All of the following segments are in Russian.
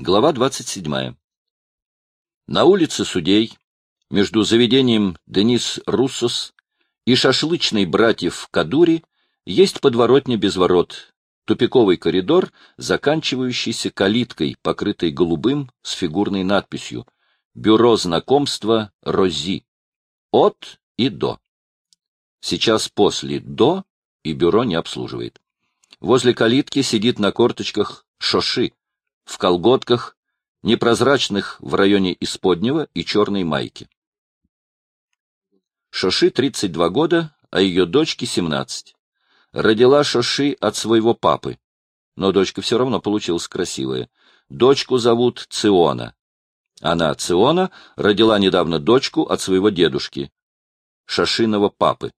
Глава 27. На улице Судей, между заведением Денис Руссос и шашлычной братьев Кадури, есть подворотня без ворот, тупиковый коридор, заканчивающийся калиткой, покрытой голубым с фигурной надписью «Бюро знакомства Рози. От и до». Сейчас после «до» и бюро не обслуживает. Возле калитки сидит на корточках Шоши, в колготках, непрозрачных в районе исподнего и черной майки. Шоши 32 года, а ее дочке 17. Родила Шоши от своего папы, но дочка все равно получилась красивая. Дочку зовут Циона. Она, Циона, родила недавно дочку от своего дедушки, Шашиного папы.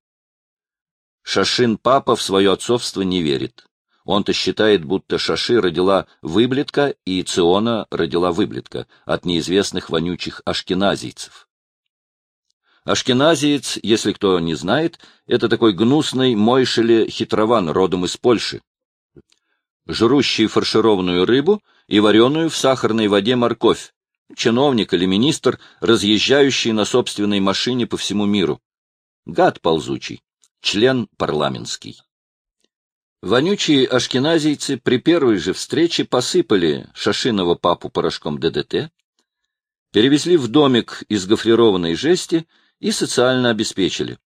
Шашин папа в свое отцовство не верит. Он-то считает, будто Шаши родила выблетка, и Циона родила выблетка от неизвестных вонючих ашкеназийцев. Ашкеназиец, если кто не знает, это такой гнусный Мойшеле хитрован родом из Польши, жрущий фаршированную рыбу и вареную в сахарной воде морковь, чиновник или министр, разъезжающий на собственной машине по всему миру. Гад ползучий, член парламентский. Вонючие ашкеназийцы при первой же встрече посыпали Шашиного папу порошком ДДТ, перевезли в домик из гофрированной жести и социально обеспечили.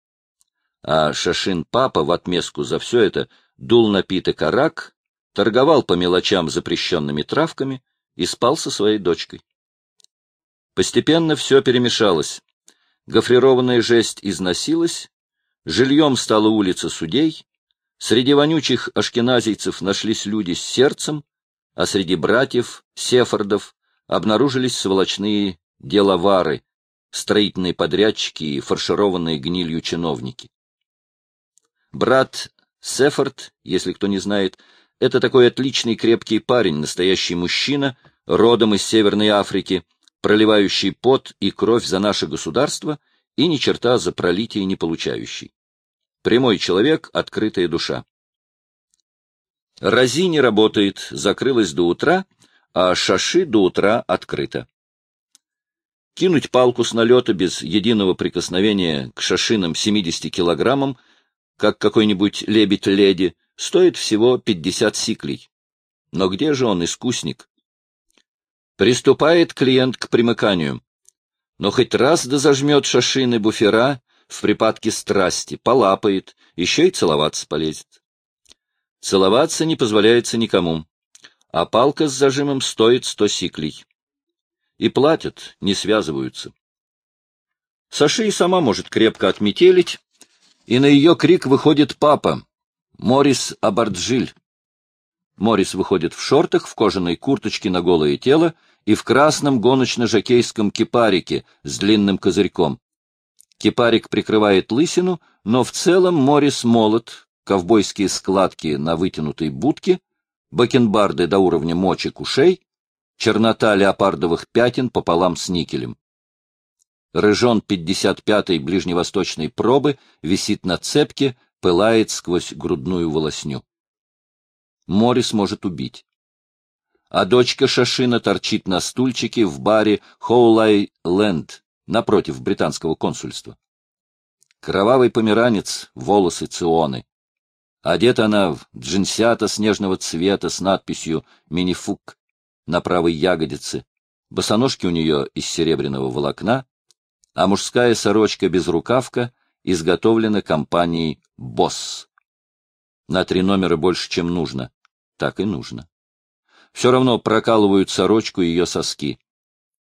А Шашин папа в отместку за все это дул напиток арак, торговал по мелочам запрещенными травками и спал со своей дочкой. Постепенно все перемешалось. Гофрированная жесть износилась, жильем стала улица судей, Среди вонючих ашкеназийцев нашлись люди с сердцем, а среди братьев, сефардов, обнаружились сволочные деловары, строительные подрядчики и фаршированные гнилью чиновники. Брат Сефард, если кто не знает, это такой отличный крепкий парень, настоящий мужчина, родом из Северной Африки, проливающий пот и кровь за наше государство и ни черта за пролитие не получающий. Прямой человек, открытая душа. Рази не работает, закрылась до утра, а шаши до утра открыта. Кинуть палку с налета без единого прикосновения к шашинам 70 килограммам, как какой-нибудь лебедь-леди, стоит всего 50 сиклей. Но где же он, искусник? Приступает клиент к примыканию. Но хоть раз да зажмет шашины буфера, в припадке страсти, полапает, еще и целоваться полезет. Целоваться не позволяется никому, а палка с зажимом стоит сто сиклей. И платят, не связываются. Саши и сама может крепко отметелить, и на ее крик выходит папа, Морис Абарджиль. Морис выходит в шортах, в кожаной курточке на голое тело и в красном гоночно-жокейском кипарике с длинным козырьком. Кипарик прикрывает лысину, но в целом Морис молот, ковбойские складки на вытянутой будке, бакенбарды до уровня мочек ушей, чернота леопардовых пятен пополам с никелем. Рыжон 55-й ближневосточной пробы висит на цепке, пылает сквозь грудную волосню. Морис может убить. А дочка Шашина торчит на стульчике в баре Хоулай Ленд, напротив британского консульства. Кровавый померанец, волосы Ционы. Одета она в джинсята снежного цвета с надписью «Минифук» на правой ягодице, босоножки у нее из серебряного волокна, а мужская сорочка-безрукавка изготовлена компанией «Босс». На три номера больше, чем нужно. Так и нужно. Все равно прокалывают сорочку ее соски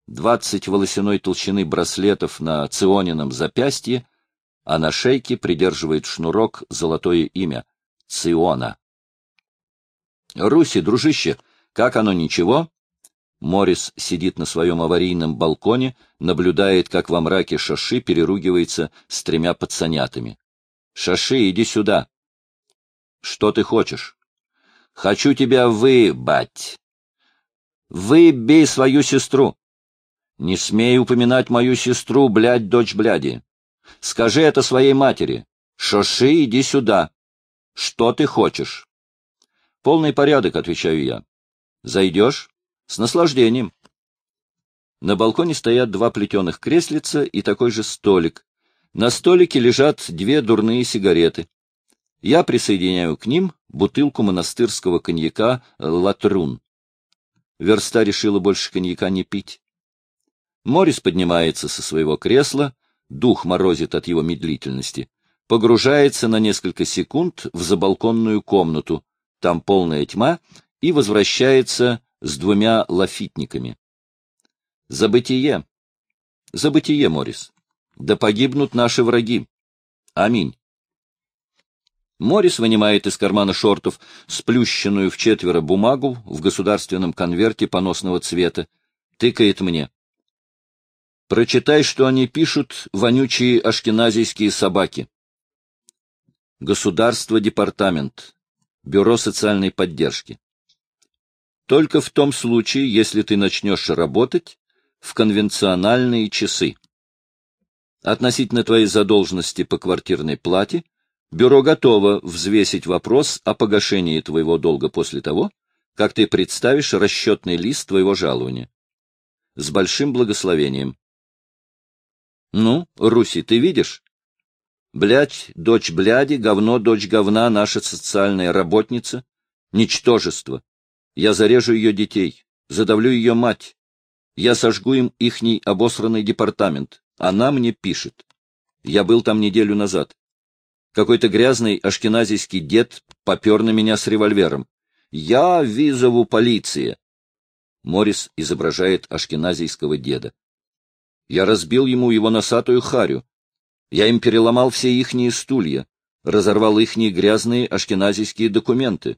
двадцать волосяной толщины браслетов на ционином запястье, а на шейке придерживает шнурок золотое имя — Циона. «Руси, дружище, как оно, ничего?» Морис сидит на своем аварийном балконе, наблюдает, как во мраке Шаши переругивается с тремя пацанятами. «Шаши, иди сюда!» «Что ты хочешь?» «Хочу тебя выбать!» «Выбей свою сестру!» Не смей упоминать мою сестру, блядь, дочь бляди. Скажи это своей матери. Шоши, иди сюда. Что ты хочешь? Полный порядок, отвечаю я. Зайдешь? С наслаждением. На балконе стоят два плетеных креслица и такой же столик. На столике лежат две дурные сигареты. Я присоединяю к ним бутылку монастырского коньяка «Латрун». Верста решила больше коньяка не пить. Морис поднимается со своего кресла, дух морозит от его медлительности, погружается на несколько секунд в забалконную комнату, там полная тьма, и возвращается с двумя лафитниками. За бытие. За бытие, Морис. Да погибнут наши враги. Аминь. Морис вынимает из кармана шортов сплющенную в четверо бумагу в государственном конверте поносного цвета, тыкает мне. Прочитай, что они пишут, вонючие ашкеназийские собаки. Государство, департамент, бюро социальной поддержки. Только в том случае, если ты начнешь работать в конвенциональные часы. Относительно твоей задолженности по квартирной плате, бюро готово взвесить вопрос о погашении твоего долга после того, как ты представишь расчетный лист твоего жалования. С большим благословением. Ну, Руси, ты видишь? Блядь, дочь бляди, говно, дочь говна, наша социальная работница. Ничтожество. Я зарежу ее детей, задавлю ее мать. Я сожгу им ихний обосранный департамент. Она мне пишет. Я был там неделю назад. Какой-то грязный ашкеназийский дед попер на меня с револьвером. Я визову полиции. Морис изображает ашкеназийского деда. Я разбил ему его носатую харю. Я им переломал все ихние стулья, разорвал ихние грязные ашкеназийские документы.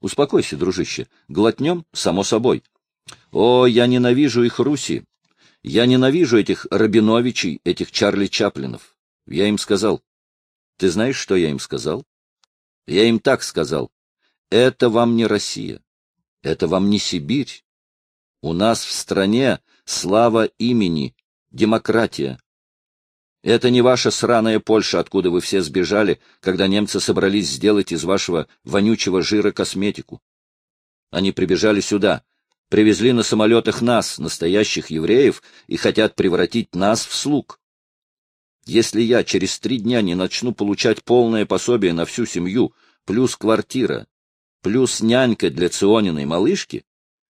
Успокойся, дружище, глотнем, само собой. О, я ненавижу их Руси. Я ненавижу этих Рабиновичей, этих Чарли Чаплинов. Я им сказал. Ты знаешь, что я им сказал? Я им так сказал. Это вам не Россия. Это вам не Сибирь. У нас в стране слава имени, демократия. Это не ваша сраная Польша, откуда вы все сбежали, когда немцы собрались сделать из вашего вонючего жира косметику. Они прибежали сюда, привезли на самолетах нас, настоящих евреев, и хотят превратить нас в слуг. Если я через три дня не начну получать полное пособие на всю семью, плюс квартира, плюс нянька для Циониной малышки,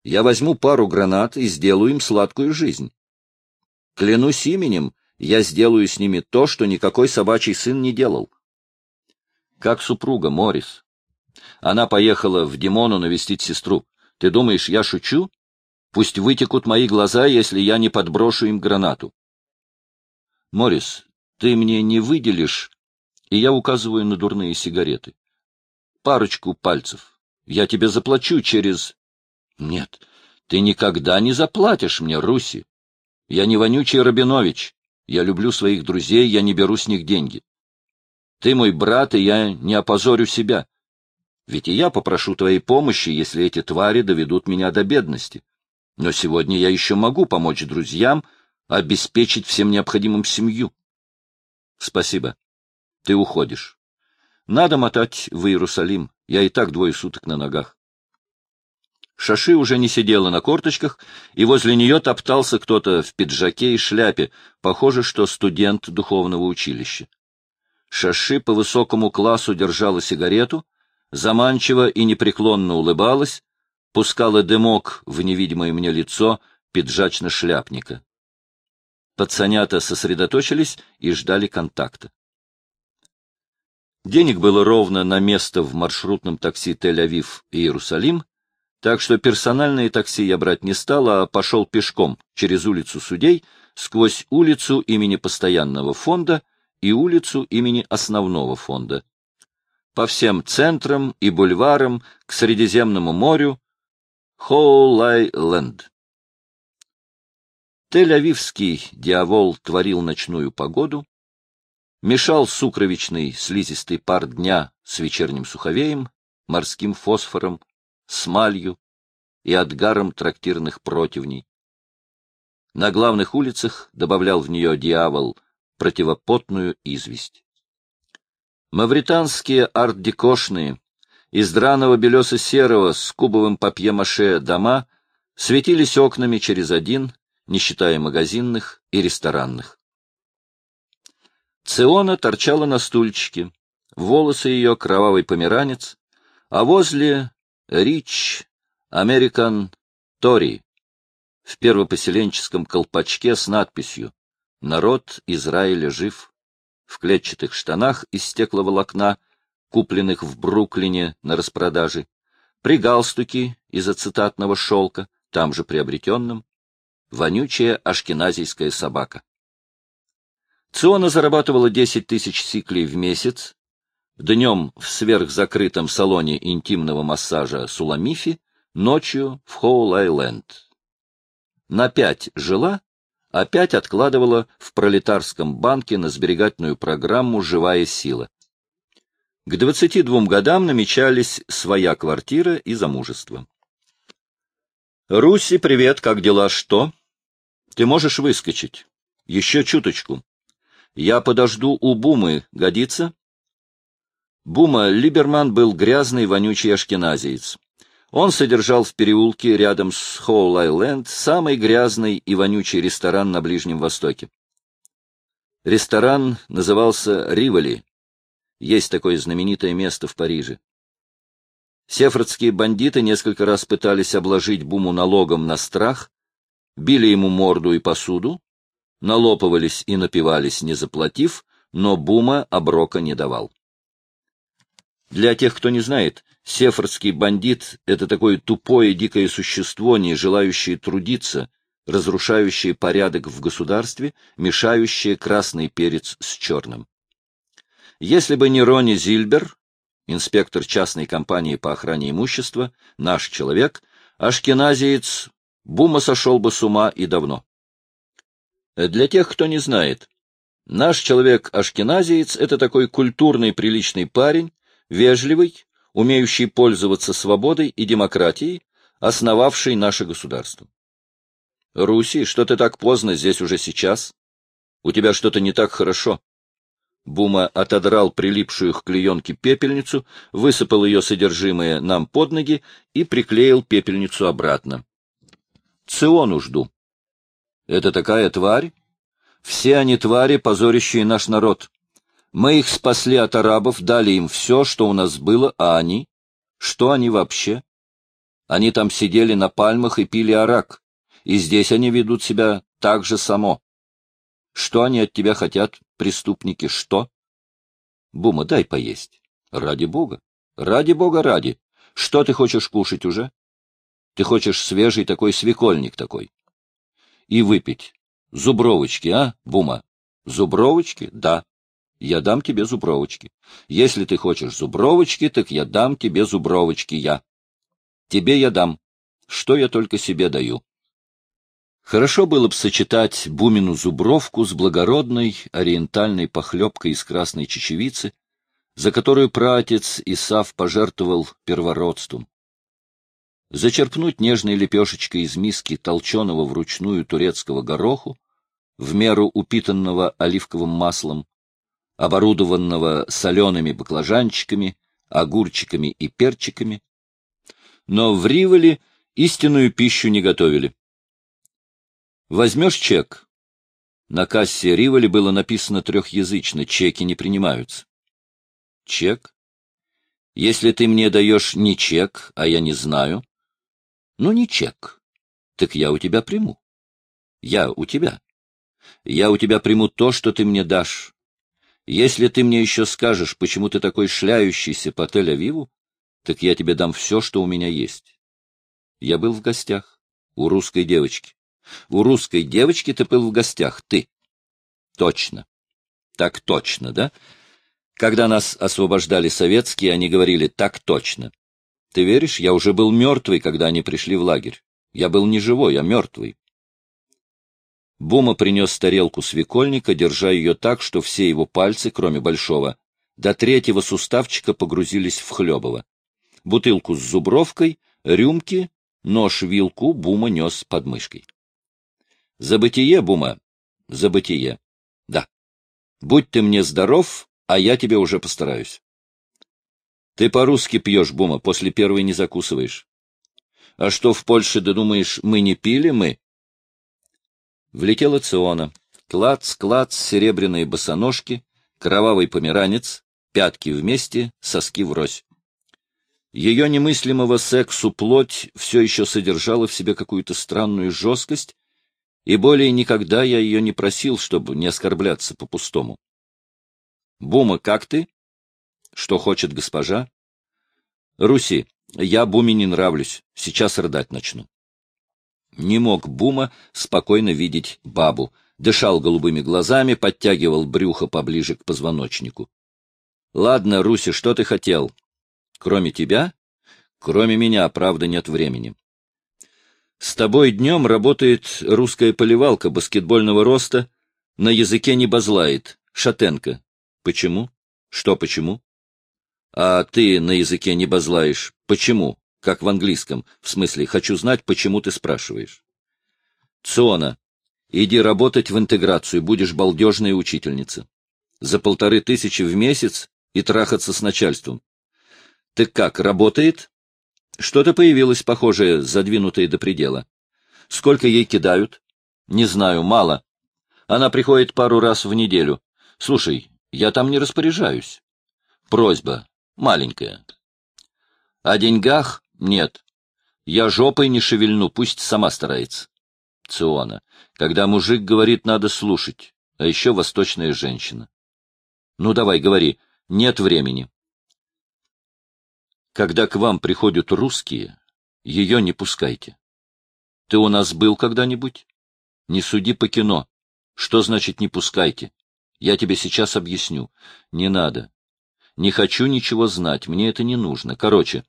я возьму пару гранат и сделаю им сладкую жизнь. Клянусь именем, я сделаю с ними то, что никакой собачий сын не делал. Как супруга Морис. Она поехала в Димону навестить сестру. Ты думаешь, я шучу? Пусть вытекут мои глаза, если я не подброшу им гранату. Морис, ты мне не выделишь, и я указываю на дурные сигареты. Парочку пальцев. Я тебе заплачу через... Нет, ты никогда не заплатишь мне, Руси. Я не вонючий Рабинович. Я люблю своих друзей, я не беру с них деньги. Ты мой брат, и я не опозорю себя. Ведь и я попрошу твоей помощи, если эти твари доведут меня до бедности. Но сегодня я еще могу помочь друзьям, обеспечить всем необходимым семью. Спасибо. Ты уходишь. Надо мотать в Иерусалим. Я и так двое суток на ногах. Шаши уже не сидела на корточках, и возле нее топтался кто-то в пиджаке и шляпе, похоже, что студент духовного училища. Шаши по высокому классу держала сигарету, заманчиво и непреклонно улыбалась, пускала дымок в невидимое мне лицо пиджачно-шляпника. Пацанята сосредоточились и ждали контакта. Денег было ровно на место в маршрутном такси Тель-Авив и Иерусалим, так что персональные такси я брать не стал, а пошел пешком через улицу Судей, сквозь улицу имени постоянного фонда и улицу имени основного фонда. По всем центрам и бульварам к Средиземному морю Хоулайленд. Тель-Авивский дьявол творил ночную погоду, мешал сукровичный слизистый пар дня с вечерним суховеем, морским фосфором, смалью и отгаром трактирных противней. На главных улицах добавлял в нее дьявол противопотную известь. Мавританские арт-декошные, из драного белесо-серого с кубовым папье-маше дома светились окнами через один, не считая магазинных и ресторанных. Циона торчала на стульчике, волосы ее кровавый померанец, а возле Рич Американ Тори в первопоселенческом колпачке с надписью «Народ Израиля жив» в клетчатых штанах из стекловолокна, купленных в Бруклине на распродаже, при галстуке из ацетатного шелка, там же приобретенном, вонючая ашкеназийская собака. Циона зарабатывала 10 тысяч сиклей в месяц, днем в сверхзакрытом салоне интимного массажа Суламифи, ночью в Хоул-Айленд. На пять жила, а пять откладывала в пролетарском банке на сберегательную программу «Живая сила». К 22 годам намечались своя квартира и замужество. «Руси, привет, как дела, что?» «Ты можешь выскочить. Еще чуточку. Я подожду у Бумы, годится?» Бума Либерман был грязный, вонючий ашкеназиец. Он содержал в переулке рядом с Хоул-Айленд самый грязный и вонючий ресторан на Ближнем Востоке. Ресторан назывался «Риволи», есть такое знаменитое место в Париже. Сефардские бандиты несколько раз пытались обложить Буму налогом на страх, били ему морду и посуду, налопывались и напивались, не заплатив, но Бума оброка не давал. Для тех, кто не знает, сефардский бандит — это такое тупое дикое существо, не желающее трудиться, разрушающее порядок в государстве, мешающее красный перец с черным. Если бы не Рони Зильбер, инспектор частной компании по охране имущества, наш человек, ашкеназиец, Бума сошел бы с ума и давно. Для тех, кто не знает, наш человек-ашкеназиец — это такой культурный, приличный парень, вежливый, умеющий пользоваться свободой и демократией, основавший наше государство. Руси, что ты так поздно здесь уже сейчас? У тебя что-то не так хорошо. Бума отодрал прилипшую к клеенке пепельницу, высыпал ее содержимое нам под ноги и приклеил пепельницу обратно. Циону жду. Это такая тварь? Все они твари, позорящие наш народ. Мы их спасли от арабов, дали им все, что у нас было, а они? Что они вообще? Они там сидели на пальмах и пили арак, и здесь они ведут себя так же само. Что они от тебя хотят, преступники, что? Бума, дай поесть. Ради бога. Ради бога ради. Что ты хочешь кушать уже? Ты хочешь свежий такой свекольник такой. И выпить. Зубровочки, а, Бума? Зубровочки? Да. Я дам тебе зубровочки. Если ты хочешь зубровочки, так я дам тебе зубровочки я. Тебе я дам. Что я только себе даю. Хорошо было бы сочетать Бумину зубровку с благородной ориентальной похлебкой из красной чечевицы, за которую праотец Исав пожертвовал первородством. Зачерпнуть нежной лепешечкой из миски толченого вручную турецкого гороху, в меру упитанного оливковым маслом, оборудованного солеными баклажанчиками, огурчиками и перчиками. Но в Риволе истинную пищу не готовили. Возьмешь чек. На кассе Риволи было написано трехязычно, чеки не принимаются. Чек? Если ты мне даешь не чек, а я не знаю, ну не чек, так я у тебя приму. Я у тебя. Я у тебя приму то, что ты мне дашь. Если ты мне еще скажешь, почему ты такой шляющийся по Тель-Авиву, так я тебе дам все, что у меня есть. Я был в гостях у русской девочки. У русской девочки ты был в гостях, ты. Точно. Так точно, да? Когда нас освобождали советские, они говорили «так точно». Ты веришь, я уже был мертвый, когда они пришли в лагерь. Я был не живой, а мертвый. Бума принес тарелку свекольника, держа ее так, что все его пальцы, кроме большого, до третьего суставчика погрузились в хлебово. Бутылку с зубровкой, рюмки, нож-вилку Бума нес под мышкой. За Бума, за бытие. Да. Будь ты мне здоров, а я тебе уже постараюсь. Ты по-русски пьешь, Бума, после первой не закусываешь. А что в Польше, да думаешь, мы не пили, мы? Влетела Циона. Клац, клац, серебряные босоножки, кровавый померанец, пятки вместе, соски врозь. Ее немыслимого сексу плоть все еще содержала в себе какую-то странную жесткость, и более никогда я ее не просил, чтобы не оскорбляться по-пустому. — Бума, как ты? — Что хочет госпожа? — Руси, я Буме не нравлюсь, сейчас рыдать начну. Не мог Бума спокойно видеть бабу, дышал голубыми глазами, подтягивал брюхо поближе к позвоночнику. — Ладно, Руси, что ты хотел? — Кроме тебя? — Кроме меня, правда, нет времени. С тобой днем работает русская поливалка баскетбольного роста, на языке не базлает, шатенка. Почему? Что почему? А ты на языке не базлаешь. Почему? Как в английском. В смысле, хочу знать, почему ты спрашиваешь. Циона, иди работать в интеграцию, будешь балдежная учительница. За полторы тысячи в месяц и трахаться с начальством. Ты как, работает? Что-то появилось похожее, задвинутое до предела. Сколько ей кидают? Не знаю, мало. Она приходит пару раз в неделю. Слушай, я там не распоряжаюсь. Просьба. Маленькая. О деньгах нет. Я жопой не шевельну, пусть сама старается. Циона. Когда мужик говорит, надо слушать. А еще восточная женщина. Ну, давай, говори. Нет времени. Когда к вам приходят русские, ее не пускайте. Ты у нас был когда-нибудь? Не суди по кино. Что значит «не пускайте»? Я тебе сейчас объясню. Не надо. Не хочу ничего знать, мне это не нужно. Короче,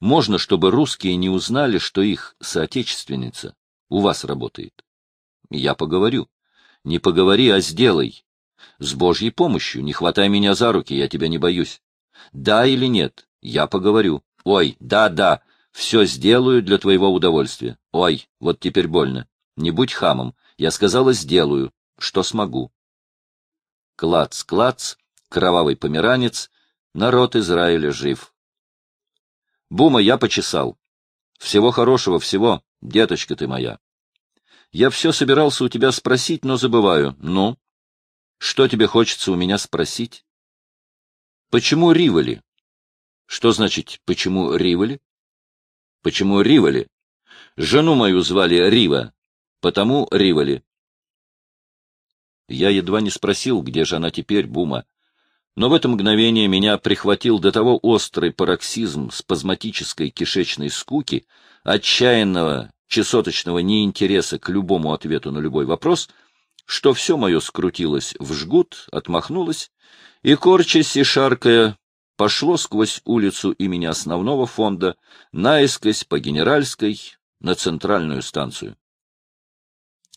можно, чтобы русские не узнали, что их соотечественница у вас работает. Я поговорю. Не поговори, а сделай. С Божьей помощью. Не хватай меня за руки, я тебя не боюсь. Да или нет? Я поговорю. Ой, да-да, все сделаю для твоего удовольствия. Ой, вот теперь больно. Не будь хамом. Я сказала, сделаю, что смогу. Клац, клац, кровавый померанец, народ Израиля жив. Бума, я почесал. Всего хорошего, всего, деточка ты моя. Я все собирался у тебя спросить, но забываю. Ну? Что тебе хочется у меня спросить? Почему Риволи? Что значит, почему Риволи? Почему Риволи? Жену мою звали Рива, потому Риволи. Я едва не спросил, где же она теперь, Бума. Но в это мгновение меня прихватил до того острый пароксизм спазматической кишечной скуки, отчаянного чесоточного неинтереса к любому ответу на любой вопрос, что все мое скрутилось в жгут, отмахнулось, и, корчась и шаркая, пошло сквозь улицу имени основного фонда, наискось по Генеральской, на центральную станцию.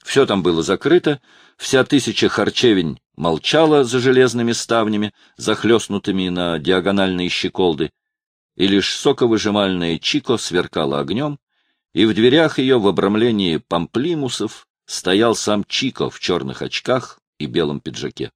Все там было закрыто, вся тысяча харчевень молчала за железными ставнями, захлестнутыми на диагональные щеколды, и лишь соковыжимальная Чико сверкала огнем, и в дверях ее в обрамлении памплимусов стоял сам Чико в черных очках и белом пиджаке.